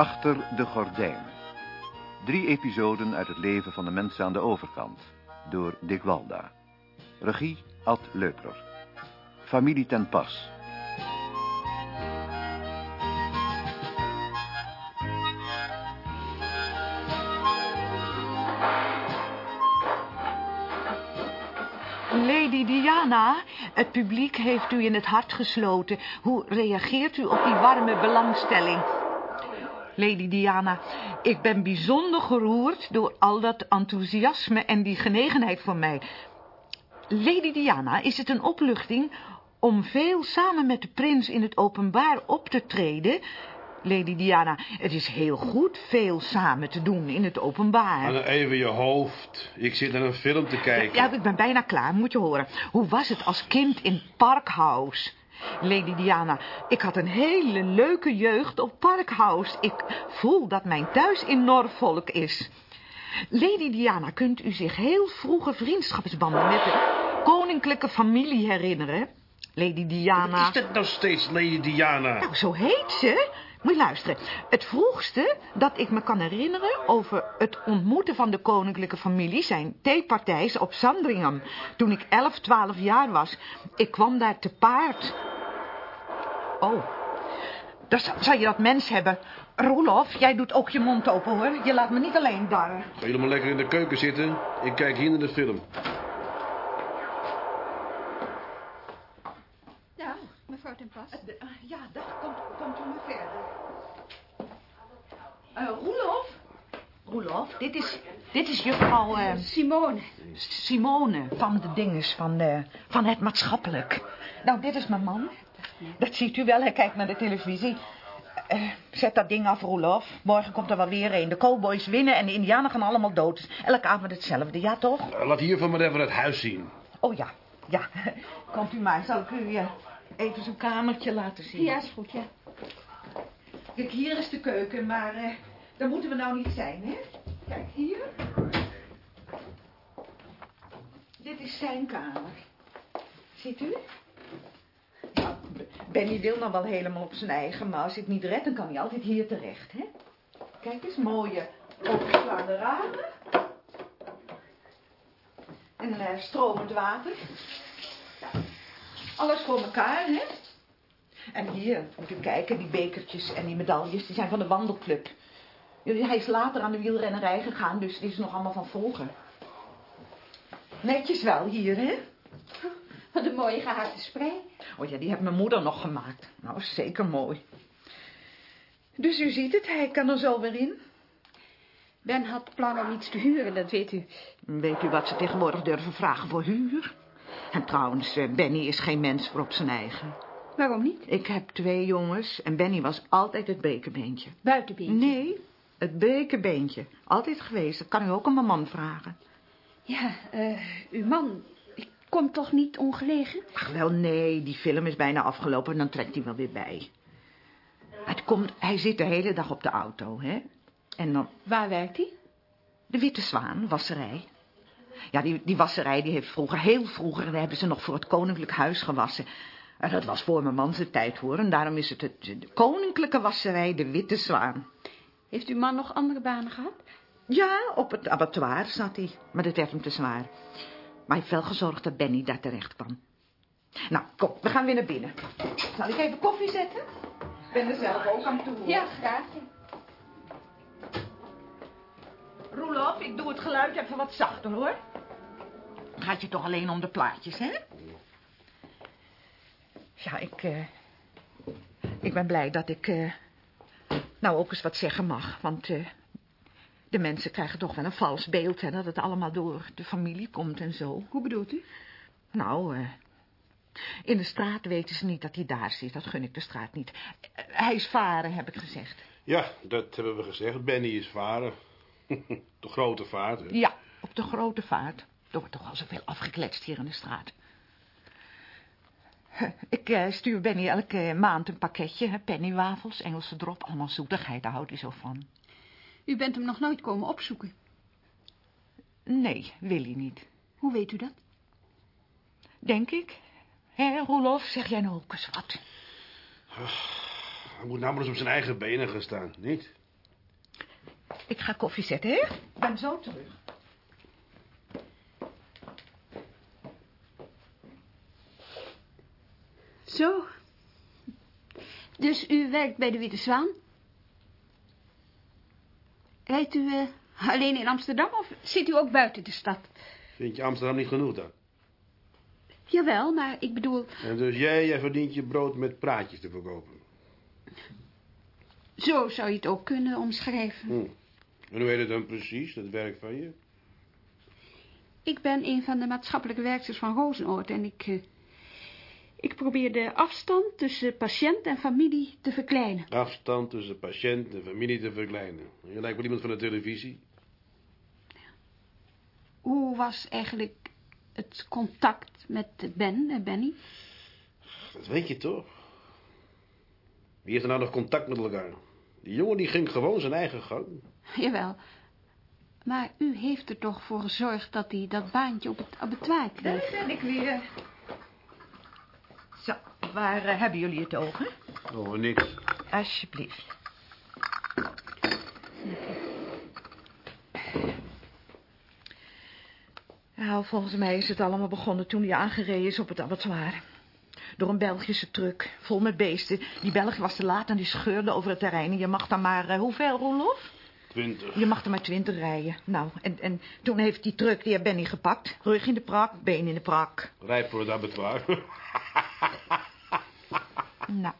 Achter de gordijn. Drie episoden uit het leven van de mensen aan de overkant. Door Dick Walda. Regie Ad Leupler. Familie ten pas. Lady Diana, het publiek heeft u in het hart gesloten. Hoe reageert u op die warme belangstelling? Lady Diana, ik ben bijzonder geroerd door al dat enthousiasme en die genegenheid voor mij. Lady Diana, is het een opluchting om veel samen met de prins in het openbaar op te treden? Lady Diana, het is heel goed veel samen te doen in het openbaar. Maar even je hoofd. Ik zit naar een film te kijken. Ja, ik ben bijna klaar, moet je horen. Hoe was het als kind in Parkhouse? Lady Diana, ik had een hele leuke jeugd op Parkhouse. Ik voel dat mijn thuis in Norfolk is. Lady Diana, kunt u zich heel vroege vriendschapsbanden met de koninklijke familie herinneren? Lady Diana... Is dat nou steeds Lady Diana? Nou, zo heet ze. Moet je luisteren. Het vroegste dat ik me kan herinneren over het ontmoeten van de koninklijke familie zijn theepartijs op Sandringham. Toen ik 11, 12 jaar was. Ik kwam daar te paard. Oh, dan zou je dat mens hebben. Roelof, jij doet ook je mond open hoor. Je laat me niet alleen darren. Ga jullie maar lekker in de keuken zitten. Ik kijk hier naar de film. Ja, mevrouw ten Pas. Uh, ja, dag. Komt, komt u maar verder. Uh, Roelof? Roelof, dit is, dit is juffrouw... Uh, Simone. Simone van de dinges, van, uh, van het maatschappelijk. Nou, dit is mijn man. Dat ziet u wel, hij kijkt naar de televisie. Uh, zet dat ding af, Roelof. Morgen komt er wel weer een. De cowboys winnen en de indianen gaan allemaal dood. Elke avond hetzelfde, ja toch? Uh, laat hiervan maar even het huis zien. Oh ja, ja. Komt u maar, zal ik u uh, even zo'n kamertje laten zien? Ja, is goed, ja. Kijk, hier is de keuken, maar daar moeten we nou niet zijn, hè? Kijk, hier. Dit is zijn kamer. Ziet u? Benny wil dan wel helemaal op zijn eigen, maar als hij het niet redt, dan kan hij altijd hier terecht, hè? Kijk eens, mooie openslaande ramen. En uh, stromend water. Ja. Alles voor elkaar, hè? En hier, moet u kijken, die bekertjes en die medailles, die zijn van de wandelclub. Hij is later aan de wielrennerij gegaan, dus dit is nog allemaal van volgen. Netjes wel hier, hè? Wat een mooie gehaakte spray. Oh ja, die heeft mijn moeder nog gemaakt. Nou, zeker mooi. Dus u ziet het, hij kan er zo weer in. Ben had plan om iets te huren, dat weet u. Weet u wat ze tegenwoordig durven vragen voor huur? En trouwens, Benny is geen mens voor op zijn eigen. Waarom niet? Ik heb twee jongens en Benny was altijd het bekerbeentje. Buitenbeentje? Nee, het bekerbeentje. Altijd geweest. Dat kan u ook aan mijn man vragen. Ja, uh, uw man komt toch niet ongelegen? Ach, wel nee. Die film is bijna afgelopen en dan trekt hij wel weer bij. Het komt, hij zit de hele dag op de auto, hè. En dan... Waar werkt hij? De Witte Zwaan, wasserij. Ja, die, die wasserij die heeft vroeger, heel vroeger, daar hebben ze nog voor het Koninklijk Huis gewassen. En dat was voor mijn man zijn tijd, hoor. En daarom is het het, de Koninklijke Wasserij, de Witte Zwaan. Heeft uw man nog andere banen gehad? Ja, op het abattoir zat hij. Maar dat werd hem te zwaar. Maar hij heeft wel gezorgd dat Benny daar terecht kwam. Nou, kom, we gaan weer naar binnen. Zal ik even koffie zetten? Ik ben er zelf ook aan toe. Ja, graag. Roelof, ik doe het geluid even wat zachter, hoor. Gaat je toch alleen om de plaatjes, hè? Ja, ik... Uh, ik ben blij dat ik... Uh, nou ook eens wat zeggen mag, want... Uh, de mensen krijgen toch wel een vals beeld, hè, dat het allemaal door de familie komt en zo. Hoe bedoelt u? Nou, uh, in de straat weten ze niet dat hij daar zit. Dat gun ik de straat niet. Uh, hij is varen, heb ik gezegd. Ja, dat hebben we gezegd. Benny is varen. de grote vaart. Hè? Ja, op de grote vaart. Er wordt toch al zoveel afgekletst hier in de straat. Ik uh, stuur Benny elke maand een pakketje. Hè, pennywafels, Engelse drop, allemaal zoetigheid. Daar houdt hij zo van. U bent hem nog nooit komen opzoeken? Nee, wil hij niet. Hoe weet u dat? Denk ik. Hé, Roelof, zeg jij nou ook eens wat? Hij moet nou eens op zijn eigen benen gaan staan, niet? Ik ga koffie zetten, hè? Ik ben zo terug. Zo. Dus u werkt bij de Witte Zwaan? Rijdt u eh, alleen in Amsterdam of zit u ook buiten de stad? Vind je Amsterdam niet genoeg dan? Jawel, maar ik bedoel... En dus jij, jij verdient je brood met praatjes te verkopen. Zo zou je het ook kunnen omschrijven. Hm. En hoe heet het dan precies, dat werk van je? Ik ben een van de maatschappelijke werksters van Rozenoord en ik... eh, ik probeer de afstand tussen patiënt en familie te verkleinen. Afstand tussen patiënt en familie te verkleinen. Je lijkt wel iemand van de televisie. Hoe was eigenlijk het contact met Ben en Benny? Dat weet je toch? Wie heeft er nou nog contact met elkaar? Die jongen die ging gewoon zijn eigen gang. Jawel. Maar u heeft er toch voor gezorgd dat hij dat baantje op het abattoir kreeg? Daar ben ik weer. Waar eh, hebben jullie het over? Oh, niks. Alsjeblieft. Nou, volgens mij is het allemaal begonnen toen hij aangereden is op het abattoir. Door een Belgische truck, vol met beesten. Die Belg was te laat en die scheurde over het terrein. En je mag dan maar, eh, hoeveel, Roelof? Twintig. Je mag er maar twintig rijden. Nou, en, en toen heeft die truck die Benny gepakt. Rug in de prak, been in de prak. Rijp voor het abattoir. Nou,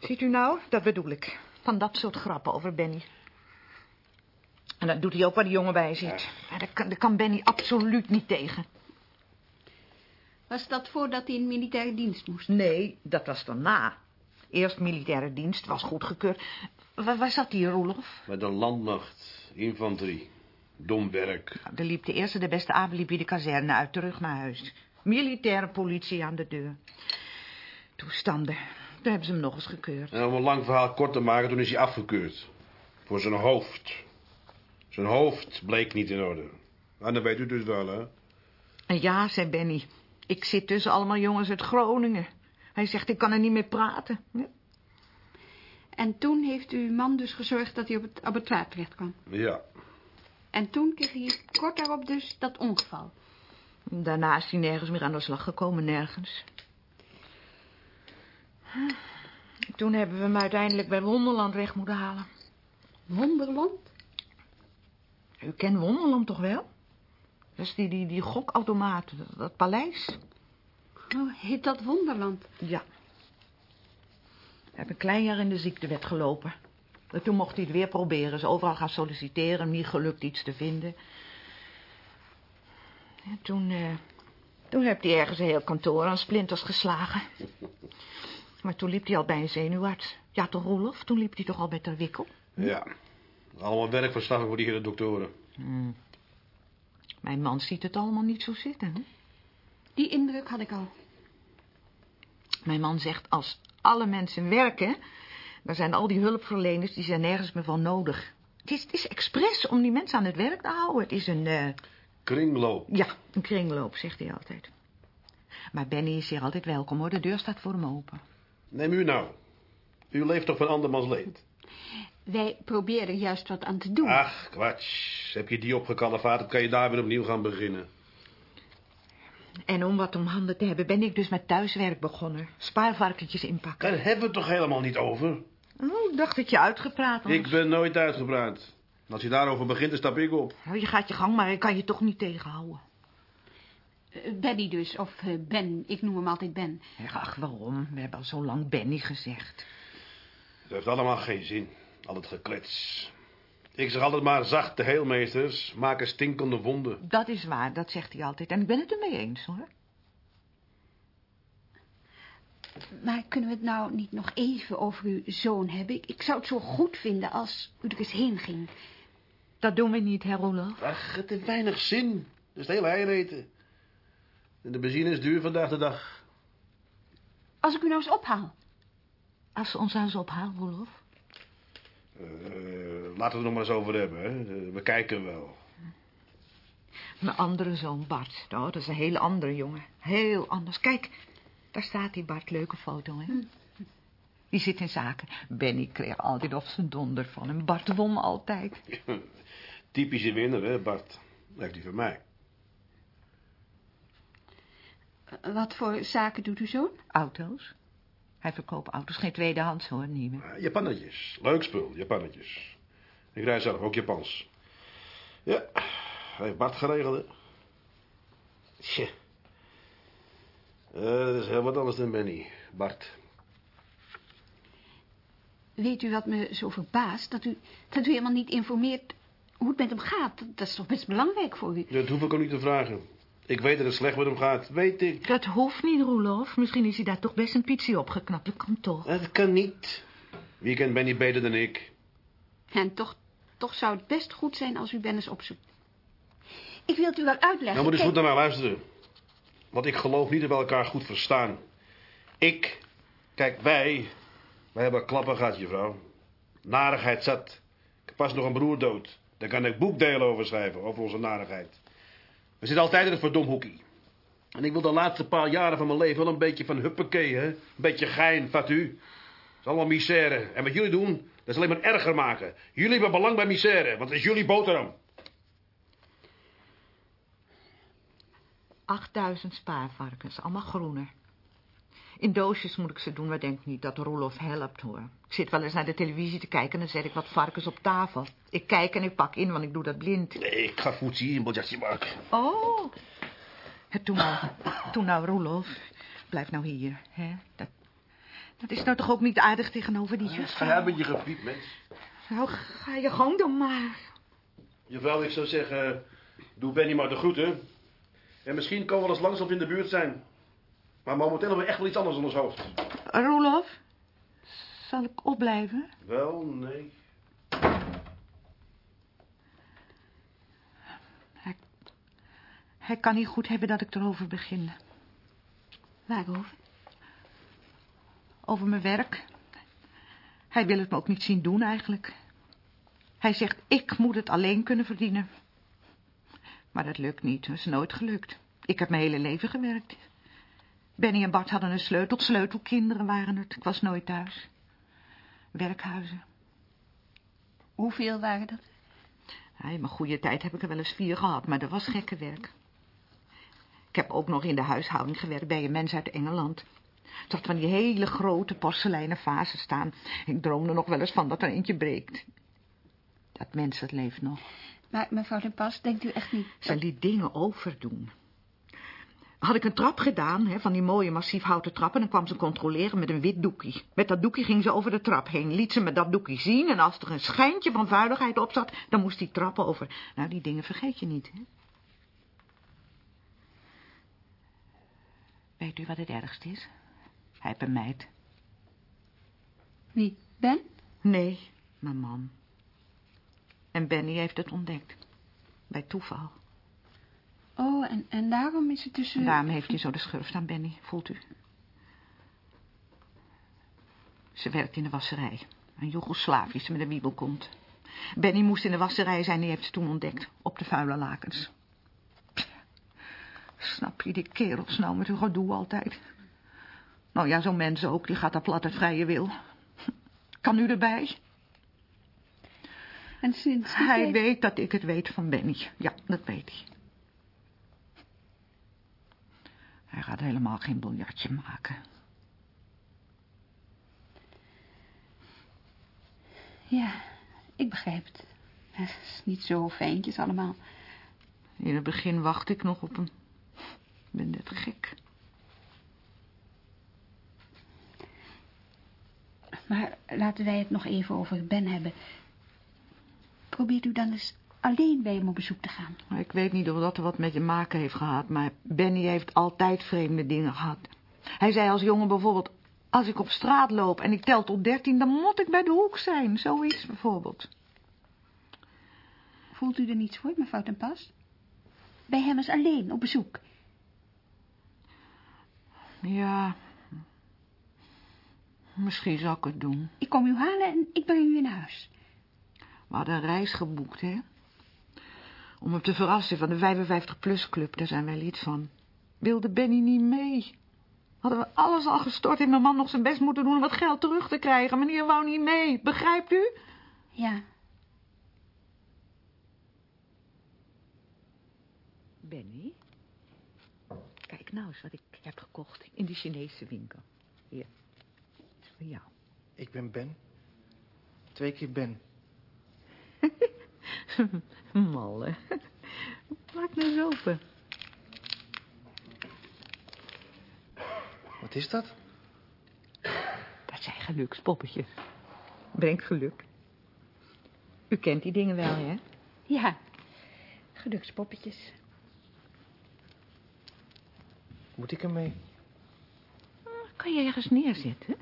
ziet u nou? Dat bedoel ik. Van dat soort grappen over Benny. En dat doet hij ook waar die jongen bij zit. Maar daar kan, daar kan Benny absoluut niet tegen. Was dat voordat hij in militaire dienst moest? Nee, dat was daarna. Eerst militaire dienst, was goedgekeurd. Waar, waar zat die, Roelof? Met een landmacht. Infanterie. Dom werk. Nou, er liep de eerste, de beste avond liep hij de kazerne uit, terug naar huis. Militaire politie aan de deur. Toestanden. Daar hebben ze hem nog eens gekeurd. En om een lang verhaal kort te maken, toen is hij afgekeurd. Voor zijn hoofd. Zijn hoofd bleek niet in orde. En dat weet u dus wel, hè? Ja, zei Benny, ik zit tussen allemaal jongens uit Groningen. Hij zegt, ik kan er niet meer praten. Ja. En toen heeft uw man dus gezorgd dat hij op het abattoir terecht kwam. Ja. En toen kreeg hij kort daarop dus dat ongeval. Daarna is hij nergens meer aan de slag gekomen, nergens. Toen hebben we hem uiteindelijk bij Wonderland weg moeten halen. Wonderland? U kent Wonderland toch wel? Dat is die, die, die gokautomaat, dat, paleis. Oh, heet dat Wonderland? Ja. Hij heeft een klein jaar in de ziektewet gelopen. En toen mocht hij het weer proberen. Is overal gaan solliciteren, niet gelukt iets te vinden. En toen, eh, toen heeft hij ergens een heel kantoor aan splinters geslagen. Maar toen liep hij al bij een zenuwarts. Ja, toch, Roelof? Toen liep hij toch al bij Ter Wikkel? Ja. Allemaal werkverslagen voor die hele doktoren. Mijn man ziet het allemaal niet zo zitten. Hè? Die indruk had ik al. Mijn man zegt, als alle mensen werken... dan zijn al die hulpverleners, die zijn nergens meer van nodig. Het is, het is expres om die mensen aan het werk te houden. Het is een, eh, Kringloop. ja, een kringloop, zegt hij altijd. Maar Benny is hier altijd welkom, hoor. De deur staat voor hem open. Neem u nou. U leeft toch van andermans leed? Wij proberen juist wat aan te doen. Ach, kwats. Heb je die opgekalfaat, dan kan je daar weer opnieuw gaan beginnen. En om wat om handen te hebben, ben ik dus met thuiswerk begonnen. Spaarvarkentjes inpakken. Daar hebben we het toch helemaal niet over? Oh, ik dacht dat je uitgepraat was. Ik ben nooit uitgepraat. Als je daarover begint, dan stap ik op. Nou, je gaat je gang, maar ik kan je toch niet tegenhouden. Eh, Benny dus, of eh, Ben, ik noem hem altijd Ben. Ach, waarom? We hebben al zo lang Benny gezegd. Het heeft allemaal geen zin. Al het geklets. Ik zeg altijd maar, zachte heelmeesters maken stinkende wonden. Dat is waar, dat zegt hij altijd. En ik ben het ermee eens, hoor. Maar kunnen we het nou niet nog even over uw zoon hebben? Ik, ik zou het zo goed vinden als u er eens heen ging. Dat doen we niet, hè, Roelof? Ach, het heeft weinig zin. Dat is het hele. En de benzine is duur vandaag de dag. Als ik u nou eens ophaal. Als ze ons huis ophaalt, Roelof. Eh, laten we het er nog maar eens over hebben. Hè. Eh, We kijken wel. Mijn andere zoon, Bart. Oh, dat is een hele andere jongen. Heel anders. Kijk, daar staat die Bart. Leuke foto, hè? Die Die zit in zaken. Benny kreeg altijd op zijn donder van en Bart won altijd. Typische winnaar, hè, Bart. Blijft die van mij. Wat voor zaken doet uw zoon? Auto's. Hij verkoopt auto's, geen tweedehands hoor, nieuwe. Uh, Japannetjes. Leuk spul, Japannetjes. Ik rij zelf ook Japans. Ja, heeft Bart geregeld, hè. Tje. Uh, dat is heel wat anders dan Benny. Bart. Weet u wat me zo verbaast? Dat u, dat u helemaal niet informeert hoe het met hem gaat. Dat is toch best belangrijk voor u? Dat hoef ik ook niet te vragen. Ik weet dat het slecht met hem gaat, weet ik. Dat hoeft niet, Roelof. Misschien is hij daar toch best een pitsie opgeknapt. Dat kan toch. Dat kan niet. Wie kent Benny beter dan ik? En toch, toch zou het best goed zijn als u Ben eens opzoekt. Ik wil het u wel uitleggen. Nou moet eens goed naar mij luisteren. Want ik geloof niet dat we elkaar goed verstaan. Ik, kijk, wij, wij hebben klappen gehad, juffrouw. Narigheid zat. Ik heb pas nog een broer dood. Daar kan ik boekdelen over schrijven, over onze narigheid. We zitten altijd in het verdomhoekie. En ik wil de laatste paar jaren van mijn leven wel een beetje van huppakee. Een beetje gein, vat u. Het is allemaal misère. En wat jullie doen, dat is alleen maar erger maken. Jullie hebben belang bij misère, want het is jullie boterham. 8000 spaarvarkens, allemaal groene. In doosjes moet ik ze doen, maar denk niet dat Roelof helpt, hoor. Ik zit wel eens naar de televisie te kijken en dan zet ik wat varkens op tafel. Ik kijk en ik pak in, want ik doe dat blind. Nee, ik ga in een biljartje maken. Oh. Het toen nou, toen nou, Roelof. Blijf nou hier, hè. Dat, dat is nou toch ook niet aardig tegenover die Ga juffrouw? jij met je gepiept, mens. Nou, ga je gang dan maar. Jawel, ik zou zeggen, doe Benny maar de groeten. En misschien komen we wel eens langs of in de buurt zijn. Maar momenteel hebben we echt wel iets anders in ons hoofd. Roelof, zal ik opblijven? Wel, nee. Hij kan niet goed hebben dat ik erover begin. Waarover? Over mijn werk. Hij wil het me ook niet zien doen eigenlijk. Hij zegt, ik moet het alleen kunnen verdienen. Maar dat lukt niet, dat is nooit gelukt. Ik heb mijn hele leven gewerkt. Benny en Bart hadden een sleutel, sleutelkinderen waren het. Ik was nooit thuis. Werkhuizen. Hoeveel waren dat? Ja, in mijn goede tijd heb ik er wel eens vier gehad, maar dat was gekke werk. Ik heb ook nog in de huishouding gewerkt bij een mens uit Engeland. Had van die hele grote porseleinen vazen staan. Ik droomde nog wel eens van dat er eentje breekt. Dat mens, dat leeft nog. Maar mevrouw de Pas, denkt u echt niet... Ze liet dingen overdoen. Had ik een trap gedaan, hè, van die mooie massief houten trappen... dan kwam ze controleren met een wit doekie. Met dat doekie ging ze over de trap heen. Liet ze me dat doekie zien... en als er een schijntje van vuiligheid op zat... dan moest die trap over. Nou, die dingen vergeet je niet, hè? Weet u wat het ergste is? Hij heeft een meid. Wie? Ben? Nee, mijn man. En Benny heeft het ontdekt. Bij toeval. Oh, en, en daarom is het dus... En eh, daarom heeft hij zo de schurft aan Benny, voelt u. Ze werkt in de wasserij. Een Joegoslavische met een wiebelkont. Benny moest in de wasserij zijn, die heeft ze toen ontdekt. Op de vuile lakens. Snap je die kerels nou met hun gedoe altijd? Nou ja, zo'n mens ook, die gaat daar plat uit vrije wil. Kan u erbij? En sinds Hij weet dat ik het weet van Benny. Ja, dat weet hij. Hij gaat helemaal geen biljartje maken. Ja, ik begrijp het. Het is niet zo fijntjes allemaal. In het begin wacht ik nog op hem. Ik ben net gek. Maar laten wij het nog even over Ben hebben. Probeert u dan eens alleen bij hem op bezoek te gaan. Ik weet niet of dat er wat met je maken heeft gehad, maar Benny heeft altijd vreemde dingen gehad. Hij zei als jongen bijvoorbeeld, als ik op straat loop en ik tel tot dertien, dan moet ik bij de hoek zijn. Zoiets bijvoorbeeld. Voelt u er niets voor, mevrouw ten Pas? Bij hem eens alleen op bezoek. Ja, misschien zal ik het doen. Ik kom u halen en ik breng u in huis. We hadden een reis geboekt, hè? Om hem te verrassen van de 55-plus-club, daar zijn wij lid van. Wilde Benny niet mee? Hadden we alles al gestort en mijn man nog zijn best moeten doen om wat geld terug te krijgen. Meneer wou niet mee, begrijpt u? Ja, Benny, kijk nou eens wat ik heb gekocht in die Chinese winkel. Hier, het is voor jou. Ik ben Ben. Twee keer Ben. Malle. Maak nou eens open. Wat is dat? Dat zijn gelukspoppetjes. Brengt geluk. U kent die dingen wel, hè? ja. Gelukspoppetjes. Moet ik ermee? Kan je ergens neerzetten?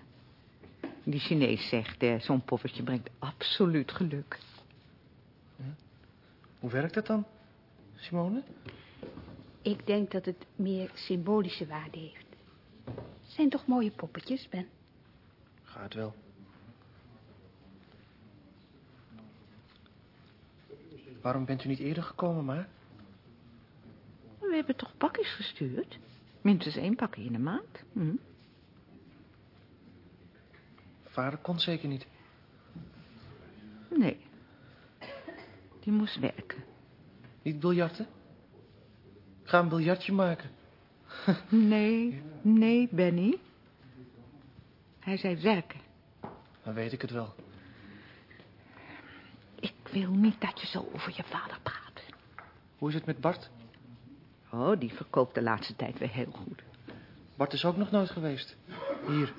Die Chinees zegt, zo'n poppetje brengt absoluut geluk. Hoe werkt dat dan, Simone? Ik denk dat het meer symbolische waarde heeft. Zijn toch mooie poppetjes, Ben? Gaat wel. Waarom bent u niet eerder gekomen, maar? We hebben toch pakjes gestuurd? Minstens één pakje in de maand. Hm? Vader kon zeker niet. Nee. Die moest werken. Niet biljarten? Ga een biljartje maken. Nee, nee, Benny. Hij zei werken. Dan weet ik het wel. Ik wil niet dat je zo over je vader praat. Hoe is het met Bart? Oh, die verkoopt de laatste tijd weer heel goed. Bart is ook nog nooit geweest. Hier.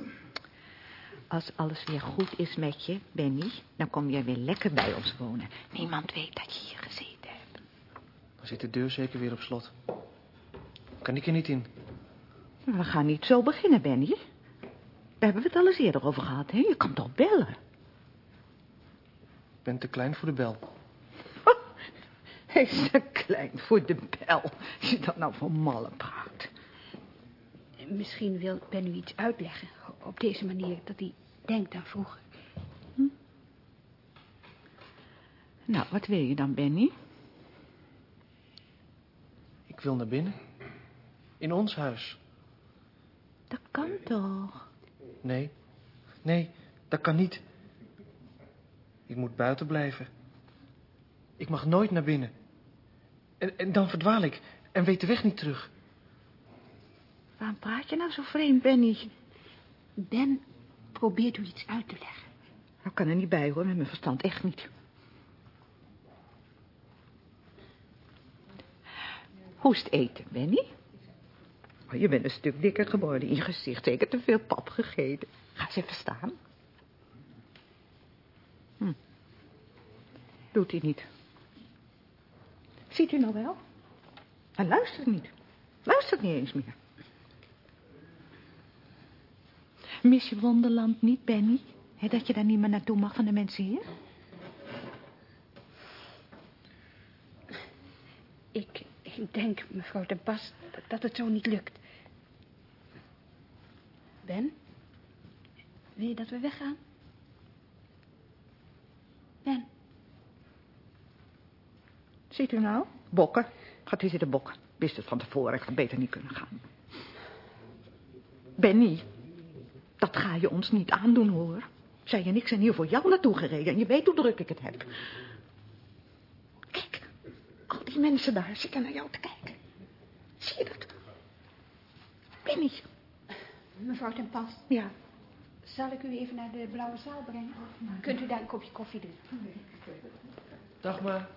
Als alles weer goed is met je, Benny, dan kom je weer lekker bij ons wonen. Niemand weet dat je hier gezeten hebt. Dan zit de deur zeker weer op slot. Kan ik er niet in? We gaan niet zo beginnen, Benny. Daar hebben we het al eens eerder over gehad, hè? Je kan toch bellen? Ik ben te klein voor de bel. Hij is te klein voor de bel. Als je dat nou van malle praat. Misschien wil Ben u iets uitleggen. Op deze manier dat hij denkt aan vroeger. Nou, wat wil je dan, Benny? Ik wil naar binnen. In ons huis. Dat kan toch? Nee. Nee, dat kan niet. Ik moet buiten blijven. Ik mag nooit naar binnen. En, en dan verdwaal ik en weet de weg niet terug. Waarom praat je nou zo vreemd, Benny? Ben probeert u iets uit te leggen. Ik kan er niet bij, hoor, met mijn verstand echt niet. Hoe is het eten, Benny? Oh, je bent een stuk dikker geworden in je gezicht. Zeker te veel pap gegeten. Ga eens even staan. Hm. Doet hij niet. Ziet u nou wel? Hij luistert niet. Luistert niet eens meer. Mis je Wonderland niet, Benny? Dat je daar niet meer naartoe mag van de mensen hier? Ik, ik denk, mevrouw de Bas, dat, dat het zo niet lukt. Ben? Wil je dat we weggaan? Ben? Ziet u nou? Bokken. Gaat u zitten bokken. Wist het van tevoren, ik had beter niet kunnen gaan. Benny, dat ga je ons niet aandoen, hoor. Zij en ik zijn hier voor jou naartoe gereden en je weet hoe druk ik het heb. Kijk, al die mensen daar zitten naar jou te kijken. Zie je dat? Benny, Mevrouw ten Pas, ja. zal ik u even naar de blauwe zaal brengen? Kunt u daar een kopje koffie doen? Dag maar.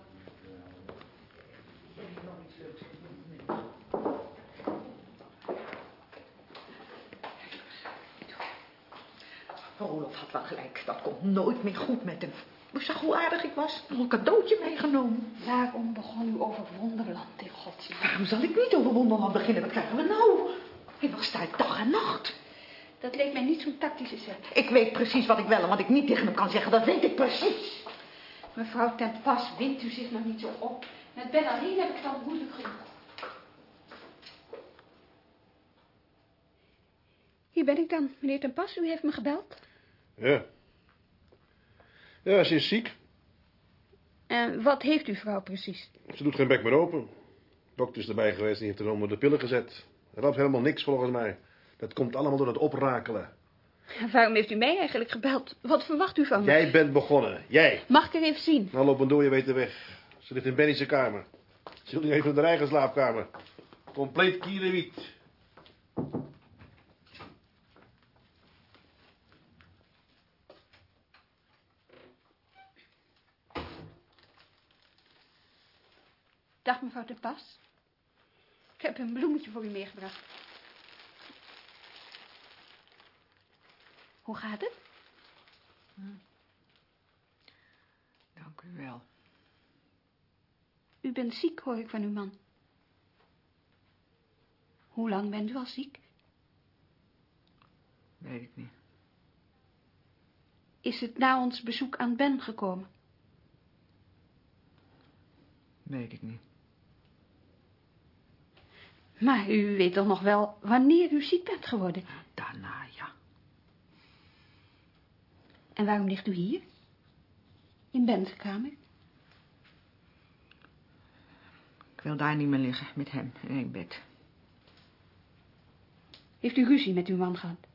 Rolof had wel gelijk, dat komt nooit meer goed met hem. U zag hoe aardig ik was, nog een cadeautje meegenomen. Waarom begon u over Wonderland in godsnaam? Waarom zal ik niet over Wonderland beginnen? Wat krijgen we nou? Hij was daar dag en nacht. Dat leek mij niet zo'n tactische zet. Ik weet precies wat ik wel en wat ik niet tegen hem kan zeggen. Dat weet ik precies. Mevrouw ten Pas, wint u zich nog niet zo op. Met Ben alleen heb ik al moeilijk genoeg. Hier ben ik dan, meneer ten Pas. U heeft me gebeld. Ja. Ja, ze is ziek. En wat heeft uw vrouw precies? Ze doet geen bek meer open. Dokter is erbij geweest en heeft haar onder de pillen gezet. Er loopt helemaal niks volgens mij. Dat komt allemaal door het oprakelen. Waarom heeft u mij eigenlijk gebeld? Wat verwacht u van me? Jij bent begonnen. Jij. Mag ik er even zien? Nou, loop door, je weet de weg. Ze ligt in Benny's kamer. Ze nu even naar de eigen slaapkamer. Compleet kierenwiet. Dag mevrouw de Pas. Ik heb een bloemetje voor u meegebracht. Hoe gaat het? Dank u wel. U bent ziek, hoor ik van uw man. Hoe lang bent u al ziek? Weet ik niet. Is het na ons bezoek aan Ben gekomen? Weet ik niet. Maar u weet toch nog wel wanneer u ziek bent geworden? Daarna, ja. En waarom ligt u hier? In Ben's kamer? Ik wil daar niet meer liggen met hem in één bed. Heeft u ruzie met uw man gehad?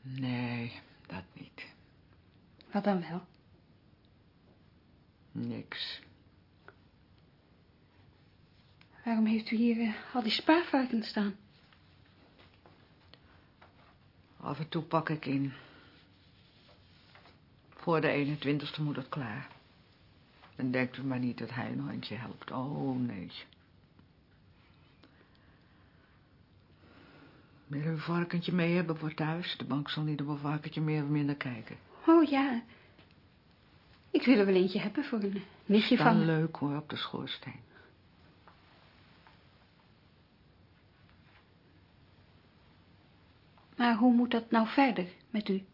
Nee, dat niet. Wat dan wel? Niks. Waarom heeft u hier eh, al die spaarvarkens staan? Af en toe pak ik in. Voor de 21ste moet het klaar. En denkt u maar niet dat hij een handje helpt. Oh, nee. Wil u een varkentje mee hebben voor thuis? De bank zal niet op een varkentje meer of minder kijken. Oh ja. Ik wil er wel eentje hebben voor een nichtje Dan van leuk hoor, op de schoorsteen. Maar hoe moet dat nou verder met u?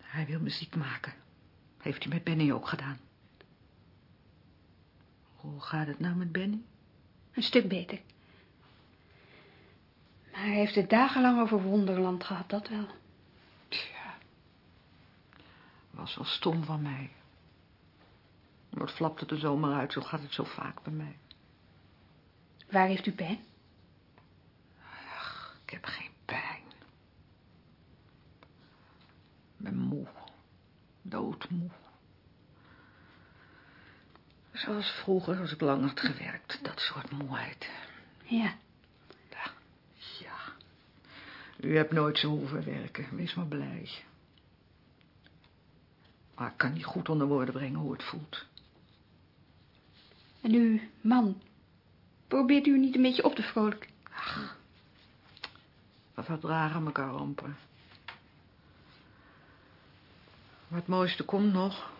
Hij wil muziek maken. Heeft hij met Benny ook gedaan. Hoe gaat het nou met Benny? Een stuk beter. Maar hij heeft het dagenlang over Wonderland gehad, dat wel. Tja. Was wel stom van mij. Wat flapte er zomaar uit, zo gaat het zo vaak bij mij. Waar heeft u pijn? Ik heb geen pijn. Ik ben moe. Doodmoe. Zoals vroeger, als ik lang had gewerkt. Dat soort moeheid. Ja. Ja. U hebt nooit zo hoeven werken. Wees maar blij. Maar ik kan niet goed onder woorden brengen hoe het voelt. En uw man? Probeert u niet een beetje op te vrolijken? We verdragen elkaar amper. Maar het mooiste komt nog.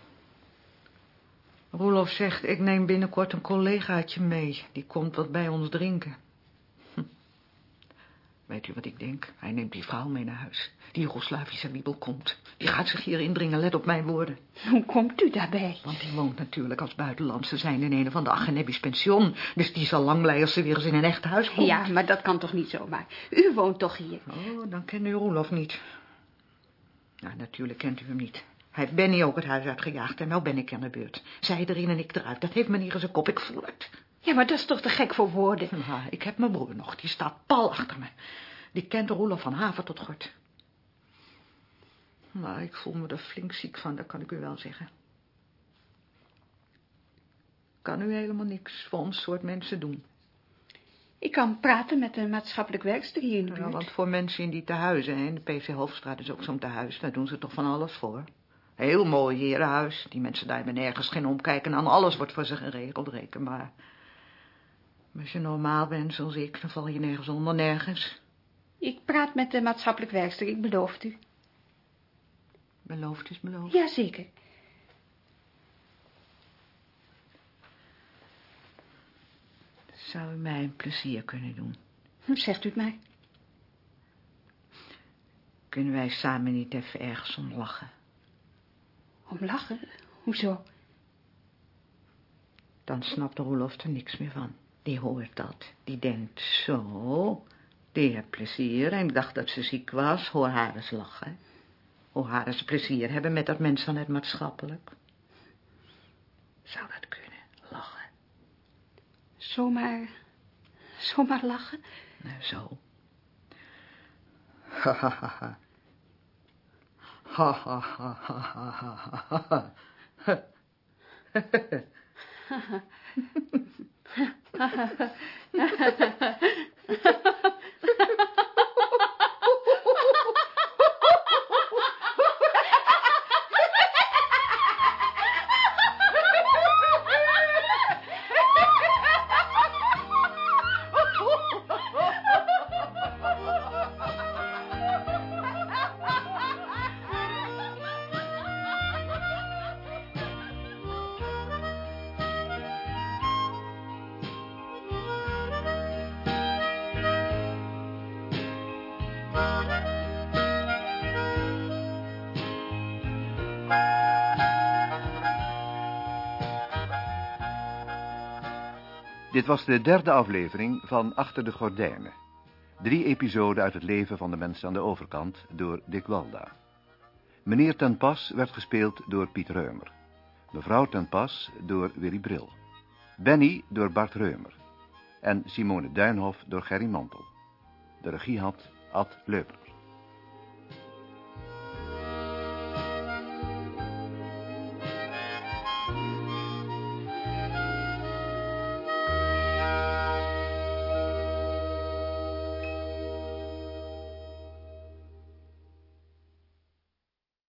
Roelof zegt, ik neem binnenkort een collegaatje mee. Die komt wat bij ons drinken. Weet u wat ik denk? Hij neemt die vrouw mee naar huis. Die Joegoslavische wiebel komt. Die gaat zich hier indringen, let op mijn woorden. Hoe komt u daarbij? Want die woont natuurlijk als buitenlandse zijn in een van de Agenebbi's pension. Dus die zal lang blij als ze weer eens in een echt huis komt. Ja, maar dat kan toch niet zomaar? U woont toch hier? Oh, dan kent u Roelof niet. Nou, natuurlijk kent u hem niet. Hij heeft Benny ook het huis uitgejaagd en nou ben ik aan de beurt. Zij erin en ik eruit. Dat heeft meneer zijn kop, ik voel het. Ja, maar dat is toch te gek voor woorden? Ja, ik heb mijn broer nog, die staat pal achter me. Die kent Roelof van haven tot gort. Maar ik voel me er flink ziek van, dat kan ik u wel zeggen. Kan u helemaal niks voor ons soort mensen doen. Ik kan praten met een maatschappelijk werkster hier in de Ja, buurt. want voor mensen in die tehuizen, hè, de PC Hofstraat is ook zo'n tehuis, daar doen ze toch van alles voor. Heel mooi herenhuis, die mensen daar hebben nergens geen omkijken aan, alles wordt voor ze geregeld, reken maar. Maar als je normaal bent, zoals ik, dan val je nergens onder, nergens. Ik praat met de maatschappelijk werkster, ik beloof het u. Beloofd is beloofd. Jazeker. Zou u mij een plezier kunnen doen? Hm, Zegt u het maar. Kunnen wij samen niet even ergens om lachen? Om lachen? Hoezo? Dan snapt Roelof er niks meer van. Die hoort dat. Die denkt, zo, die heeft plezier. En ik dacht dat ze ziek was. Hoor haar eens lachen. Hoor haar eens plezier hebben met dat mens van het maatschappelijk. Zou dat kunnen, lachen? Zomaar, zomaar lachen? Nee, zo. Ha, ha, ha, ha. Ha, ha, ha, ha, ha, ha, ha. 哈哈哈哈哈哈哈哈哈哈哈 Dit was de derde aflevering van Achter de Gordijnen. Drie episoden uit het leven van de mensen aan de overkant door Dick Walda. Meneer Ten Pas werd gespeeld door Piet Reumer. Mevrouw Ten Pas door Willy Bril. Benny door Bart Reumer. En Simone Duinhof door Gerry Mantel. De regie had Ad Leuper.